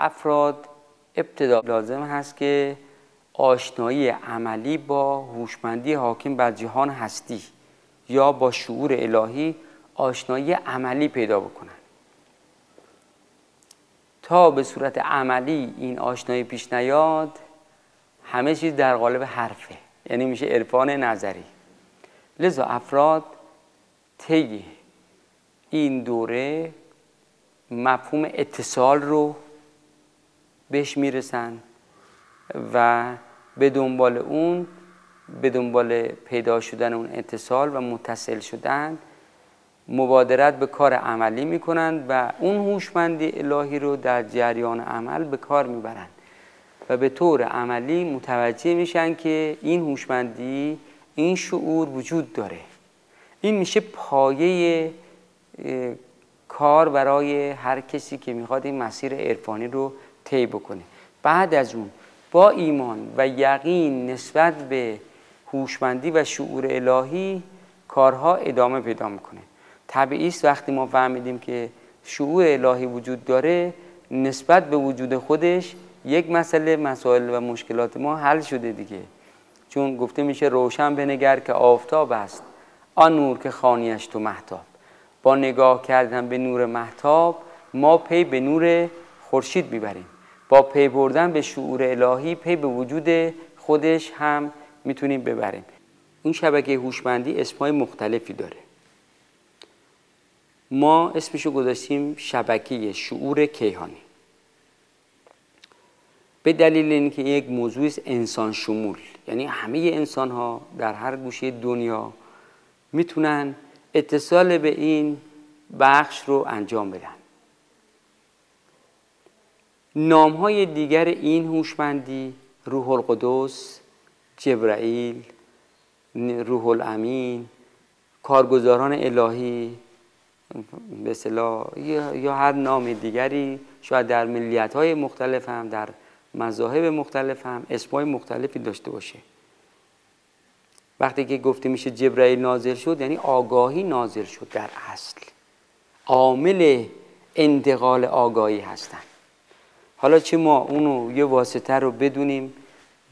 افراد ابتدا لازم هست که آشنایی عملی با هوشمندی حاکم بر جهان هستی یا با شعور الهی آشنایی عملی پیدا بکنن تا به صورت عملی این آشنایی پیش نیاد همه چیز در قالب حرفه یعنی میشه عرفان نظری. لذا افراد طی این دوره مفهوم اتصال رو بهش می‌رسن و به دنبال اون به دنبال پیدا شدن اون اتصال و متصل شدن مبادرت به کار عملی می‌کنند و اون هوشمندی الهی رو در جریان عمل به کار می‌برند و به طور عملی متوجه میشن که این هوشمندی این شعور وجود داره. این میشه پایه کار برای هر کسی که می‌خواد این مسیر عرفانی رو طی بکنه. بعد از اون با ایمان و یقین نسبت به هوشمندی و شعور الهی کارها ادامه پیدا می‌کنه. طبیعی است وقتی ما فهمیدیم که شعور الهی وجود داره نسبت به وجود خودش یک مسئله مسائل و مشکلات ما حل شده دیگه. چون گفته میشه روشن بنگر که آفتاب است آن نور که خوانیش تو مهتاب با نگاه کردن به نور مهتاب ما پی به نور خورشید می‌بریم. با پی بردن به شعور الهی پی به وجود خودش هم می‌تونیم ببریم. این شبکه هوشمندی اسمای مختلفی داره. ما اسمشو گذاشتیم شبکه شعور کیهانی. به دلیل اینکه یک موضوع انسان شمول. یعنی همه انسان ها در هر گوشه دنیا می‌تونن اتصال به این بخش رو انجام بدن. نام های دیگر این هوشمندی روح القدس جبرائیل روح الامین کارگزاران الهی به یا هر نام دیگری شاید در ملیت های مختلف هم در مذاهب مختلف هم اسمای مختلفی داشته باشه. وقتی که گفته میشه جبرائیل نازل شد یعنی آگاهی نازل شد در اصل. عامل انتقال آگاهی هستن. حالا چه ما اونو یه واسطه رو بدونیم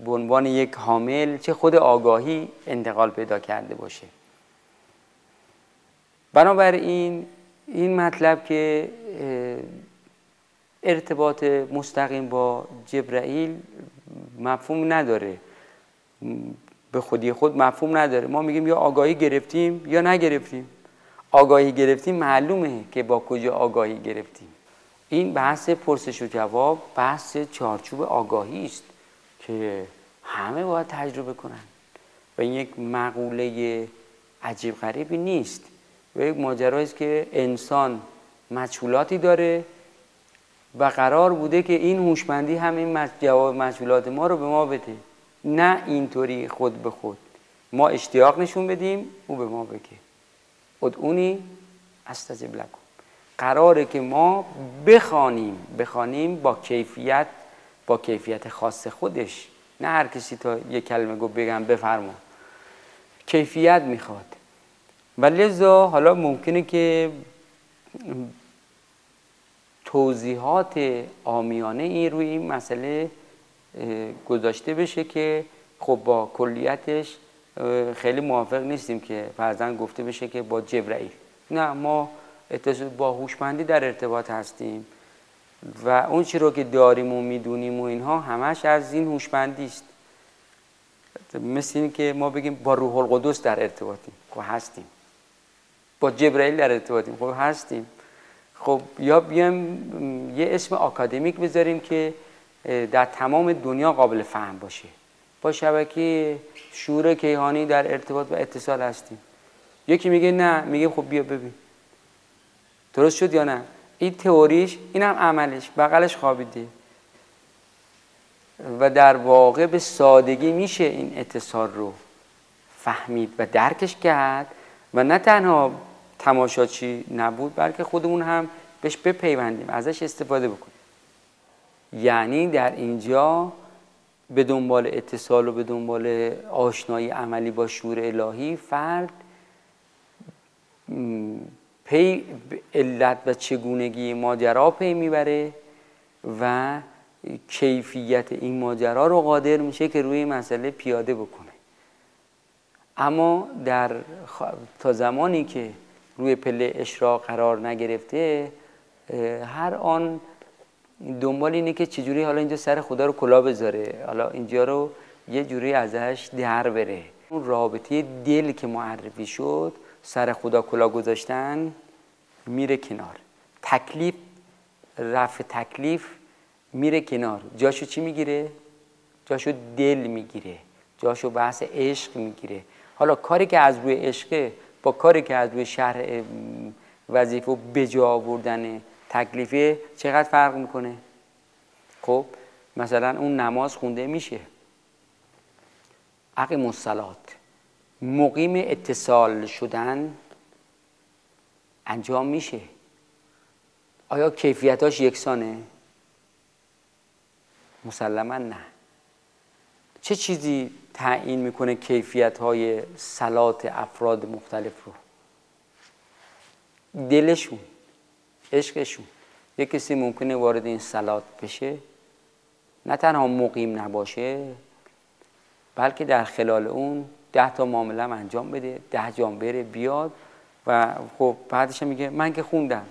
به عنوان یک حامل چه خود آگاهی انتقال پیدا کرده باشه. بنابراین این مطلب که ارتباط مستقیم با جبرائیل مفهوم نداره. به خودی خود مفهوم نداره. ما میگیم یا آگاهی گرفتیم یا نگرفتیم. آگاهی گرفتیم معلومه که با کجا آگاهی گرفتیم. این بحث پرسش و جواب بحث چارچوب آگاهی است که همه باید تجربه کنن و این یک مقوله عجیب غریبی نیست و یک ماجرایی است که انسان مجهولاتی داره و قرار بوده که این هوشمندی همین جواب مجهولات ما رو به ما بده. نه اینطوری خود به خود. ما اشتیاق نشون بدیم او به ما بگه. ادعونی استجب لکن قراره که ما بخوانیم بخوانیم با کیفیت با کیفیت خاص خودش. نه هر کسی تا یه کلمه گفت بگم بفرما. کیفیت می‌خواد. و لذا حالا ممکنه که توضیحات آمیانه این روی این مسئله گذاشته بشه که خب با کلیتش خیلی موافق نیستیم که فرزن گفته بشه که با جبرائیل نه ما با هوشمندی در ارتباط هستیم. و اون چی رو که داریم و می‌دونیم و اینها همش از این هوشمندی است. مثل این که ما بگیم با روح القدس در ارتباطیم. خب هستیم. با جبرائیل در ارتباطیم. خب هستیم. خب یا بیایم یه اسم آکادمیک بذاریم که در تمام دنیا قابل فهم باشه. با شبکه شور کیهانی در ارتباط و اتصال هستیم. یکی میگه نه میگه خب بیا ببین. درست شد یا نه؟ این تئوریش این هم عملش بغلش خوابیده و در واقع به سادگی میشه این اتصال رو فهمید و درکش کرد و نه تنها تماشاچی نبود بلکه خودمون هم بهش بپیوندیم ازش استفاده بکنیم. یعنی در اینجا به دنبال اتصال و به دنبال آشنایی عملی با شور الهی فرد پی علت و چگونگی ماجرا پی می‌بره و کیفیت این ماجرا رو قادر میشه که روی مسئله پیاده بکنه. اما در تا زمانی که روی پله اشراق قرار نگرفته هر آن دنبال اینه که چجوری حالا اینجا سر خدا رو کلا بذاره. حالا اینجا رو یه جوری ازش در بره. اون رابطه دل که معرفی شد سر خدا کلا گذاشتن میره کنار. تکلیف رفع تکلیف میره کنار. جاشو چی می‌گیره؟ جاشو دل می‌گیره. جاشو بحث عشق می‌گیره. حالا کاری که از روی عشقه با کاری که از روی شهر وظیفه و بجا آوردن تکلیفه چقدر فرق می‌کنه؟ خب مثلا اون نماز خونده میشه. عقیم الصلات. مقیم اتصال شدن انجام میشه. آیا کیفیتاش یکسانه؟ مسلما نه. چه چیزی تعیین می‌کنه کیفیت های سلات افراد مختلف رو؟ دلشون عشقشون. یه کسی ممکنه وارد این سلات بشه. نه تنها مقیم نباشه بلکه در خلال اون ده تا معامله انجام بده ده جام بره بیاد و خب بعدش میگه من که خوندم.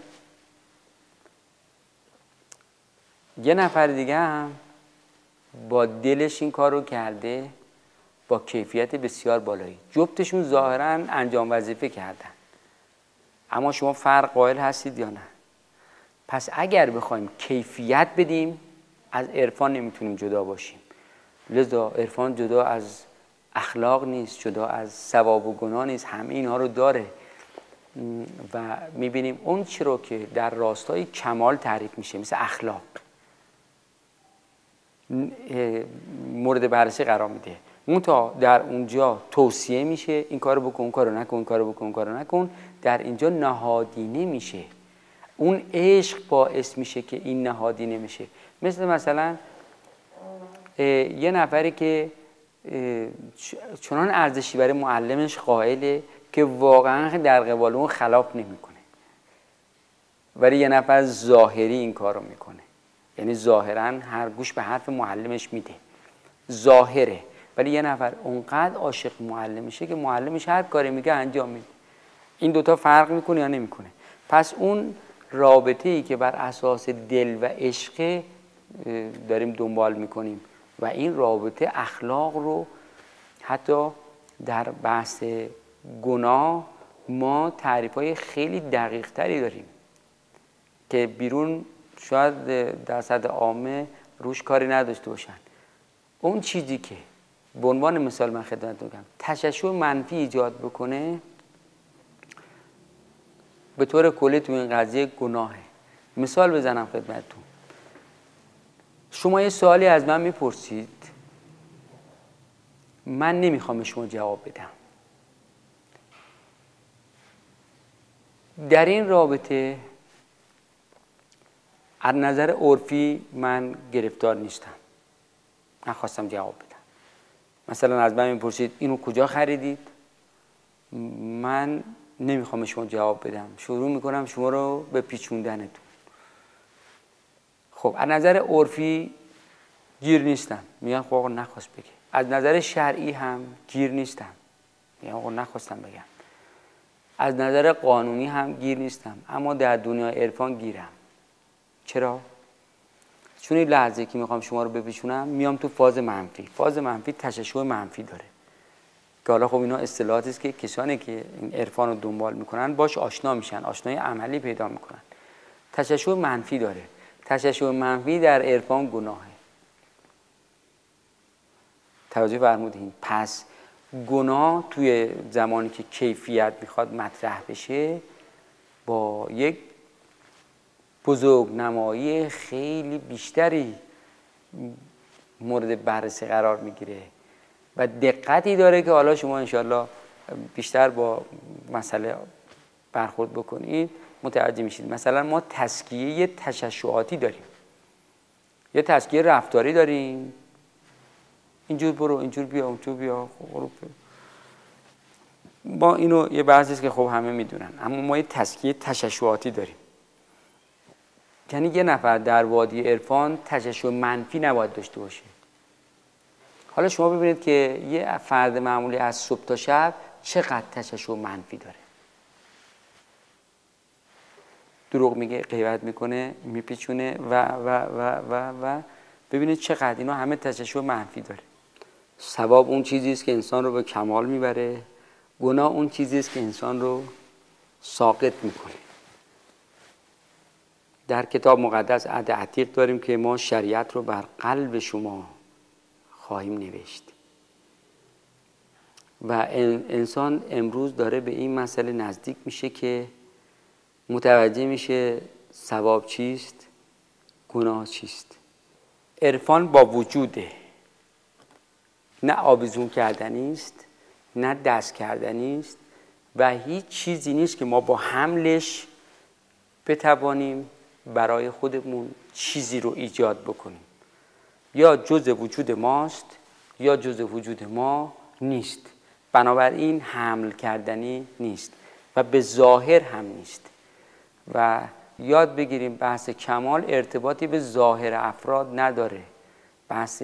یه نفر دیگه هم با دلش این کار رو کرده با کیفیت بسیار بالایی. جفتشون ظاهرا انجام وظیفه کردن. اما شما فرق قائل هستید یا نه؟ پس اگر بخوایم کیفیت بدیم از عرفان نمی‌تونیم جدا باشیم. لذا عرفان جدا از اخلاق نیست جدا از ثواب و گناه نیست همه اینها رو داره. و می‌بینیم اون چی رو که در راستای کمال تعریف میشه مثل اخلاق. مورد بررسی قرار میده. اون تا در اونجا توصیه میشه این کارو بکن اون کارو نکن این کارو بکن اون کارو نکن در اینجا نهادینه میشه. اون عشق باعث میشه که این نهادینه میشه مثل مثلا یه نفری که چنان ارزشی برای معلمش قائله که واقعا در قبال اون خلاف نمی‌کنه. ولی یه نفر ظاهری این کار رو می‌کنه. یعنی ظاهرا هر گوش به حرف معلمش میده. ظاهره. ولی یه نفر اونقدر عاشق معلمشه که معلمش هر کاری میگه انجام میده. این دوتا فرق می‌کنه یا نمی‌کنه؟ پس اون رابطه ای که بر اساس دل و عشق داریم دنبال می‌کنیم. و این رابطه اخلاق رو حتی در بحث گناه ما تعریف های خیلی دقیق تری داریم که بیرون شاید در سطح عامه روش کاری نداشته باشن. اون چیزی که به عنوان مثال من خدمت میگم تششع منفی ایجاد بکنه به طور کلی تو این قضیه گناهه. مثال بزنم خدمتتون. شما یه سوالی از من می‌پرسید. من نمی‌خوام شما جواب بدم. در این رابطه از نظر عرفی من گرفتار نیستم. نخواستم جواب بدم. مثلا از من می‌پرسید اینو کجا خریدید؟ من نمی‌خوام شما جواب بدم. شروع می‌کنم شما رو به پیچوندنتون خب از نظر عرفی گیر نیستم. میگم خب آقا نخواست بگه. از نظر شرعی هم گیر نیستم. میگم آقا نخواستم بگم. از نظر قانونی هم گیر نیستم. اما در دنیا عرفان گیرم. چرا؟ چون این لحظه که می‌خوام شما رو بپیچونم میام تو فاز منفی. فاز منفی تششع منفی داره. که حالا خب اینا اصطلاحاتی است که کسانی که این عرفان رو دنبال می‌کنن باش آشنا میشن. آشنای عملی پیدا می‌کنن. تششع منفی داره. تششع منفی در عرفان گناهه. توجه فرمودین. پس گناه توی زمانی که کیفیت می‌خواد مطرح بشه با یک بزرگ نمایی خیلی بیشتری مورد بررسی قرار می‌گیره. و دقتی داره که حالا شما انشالله بیشتر با مسئله برخورد بکنید. متوجه میشید. مثلا ما تسکیه تششعاتی داریم. یه تسکیه رفتاری داریم. اینجور برو اینجور بیا اونجور بیا. خب با اینو یه بحثی که خب همه می‌دونن. اما ما یه تسکیه تششعاتی داریم. یعنی یه نفر در وادی عرفان تششع منفی نباید داشته باشه. حالا شما ببینید که یه فرد معمولی از صبح تا شب چقدر تششع منفی داره. دروغ میگه غیبت می‌کنه میپیچونه و و و و و ببینید چقدر اینا همه تششع منفی داره. ثواب اون چیزی است که انسان رو به کمال می‌بره گناه اون چیزی است که انسان رو ساقط می‌کنه. در کتاب مقدس عهد عتیق داریم که ما شریعت رو بر قلب شما خواهیم نوشت. و انسان امروز داره به این مسئله نزدیک میشه که متوجه میشه ثواب چیست گناه چیست. عرفان با وجوده. نه آویزون کردنی است نه دست کردنی است و هیچ چیزی نیست که ما با حملش بتوانیم برای خودمون چیزی رو ایجاد بکنیم. یا جز وجود ماست یا جز وجود ما نیست. بنابراین حمل کردنی نیست و به ظاهر هم نیست. و یاد بگیریم بحث کمال ارتباطی به ظاهر افراد نداره. بحث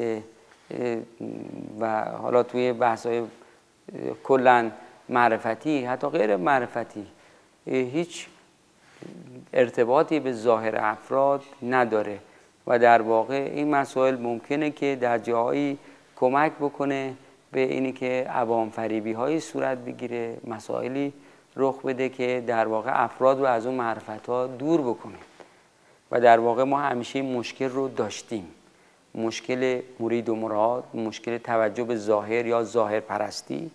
و حالا توی بحث های کلا معرفتی حتی غیر معرفتی هیچ ارتباطی به ظاهر افراد نداره. و در واقع این مسائل ممکنه که در جایی کمک بکنه به اینی که عوام فریبی های صورت بگیره مسائلی رخ بده که در واقع افراد رو از اون معرفت ها دور بکنه و در واقع ما همیشه این مشکل رو داشتیم. مشکل مرید و مراد مشکل توجه به ظاهر یا ظاهر پرستی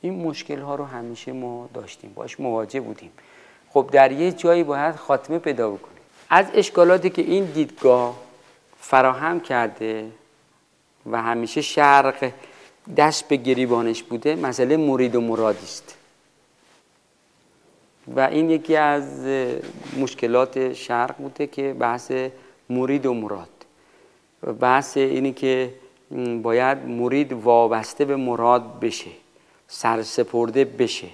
این مشکل ها رو همیشه ما داشتیم. باش مواجه بودیم. خب در یه جایی باید خاتمه پیدا بکنیم. از اشکالاتی که این دیدگاه فراهم کرده و همیشه شرق دست به گریبانش بوده مسئله مرید و مرادی است و این یکی از مشکلات شرق بوده که بحث مرید و مراد. بحث اینی که باید مرید وابسته به مراد بشه سرسپرده بشه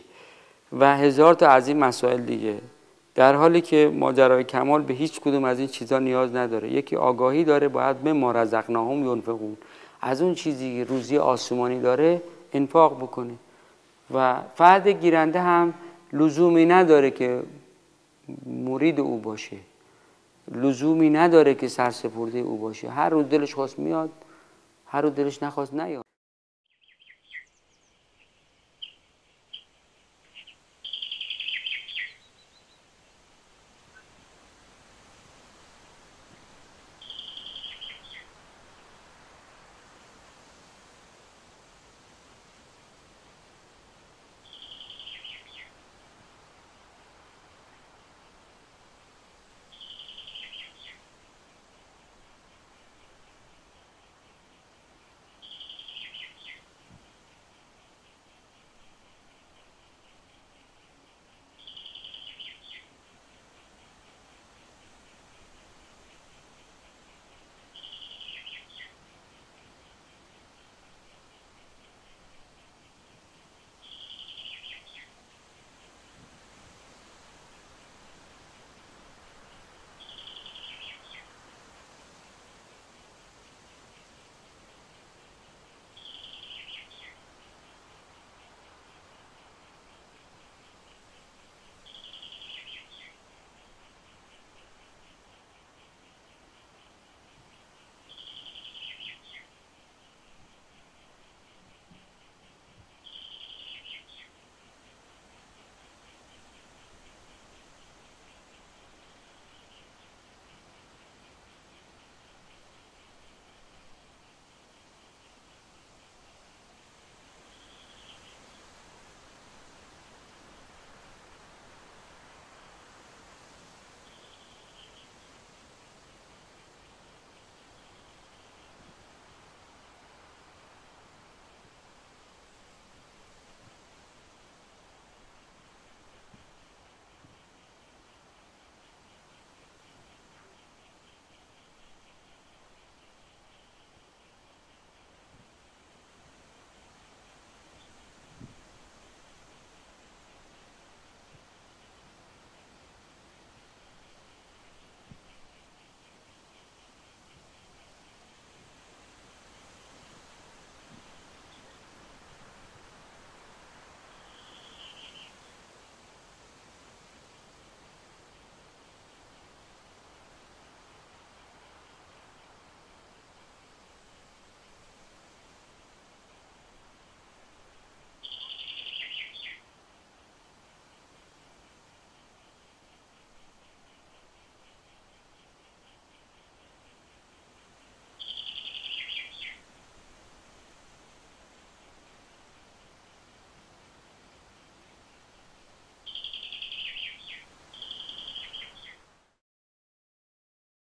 و هزار تا از این مسائل دیگه. در حالی که ماجرای کمال به هیچ کدوم از این چیزها نیاز نداره. یکی آگاهی داره باید به ما رزقناهم ینفقون. از اون چیزی روزی آسمانی داره انفاق بکنه. و فرد گیرنده هم لزومی نداره که مرید او باشه. لزومی نداره که سرسپرده او باشه. هر روز دلش خواست میاد هر روز دلش نخواست نیاد.